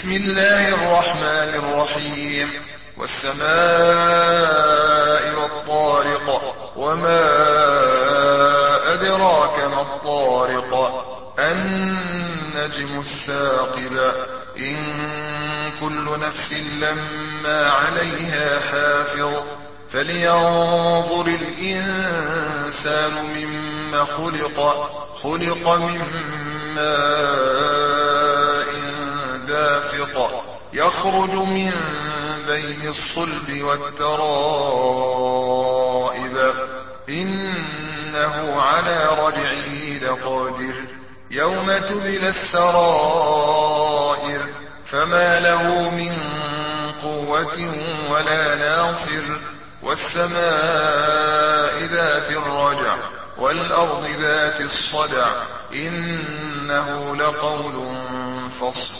بسم الله الرحمن الرحيم. والسماء والطارق وما أدراك ما الطارق. النجم الثاقب. إن كل نفس لما عليها حافظ. فلينظر الإنسان مما خلق. خلق من ماء دافق يخرج من بين الصلب والترائب. إنه على رجعه لقادر. يوم تبلى السرائر فما له من قوة ولا ناصر. والسماء ذات الرجع والأرض ذات الصدع. إنه لقول فصل.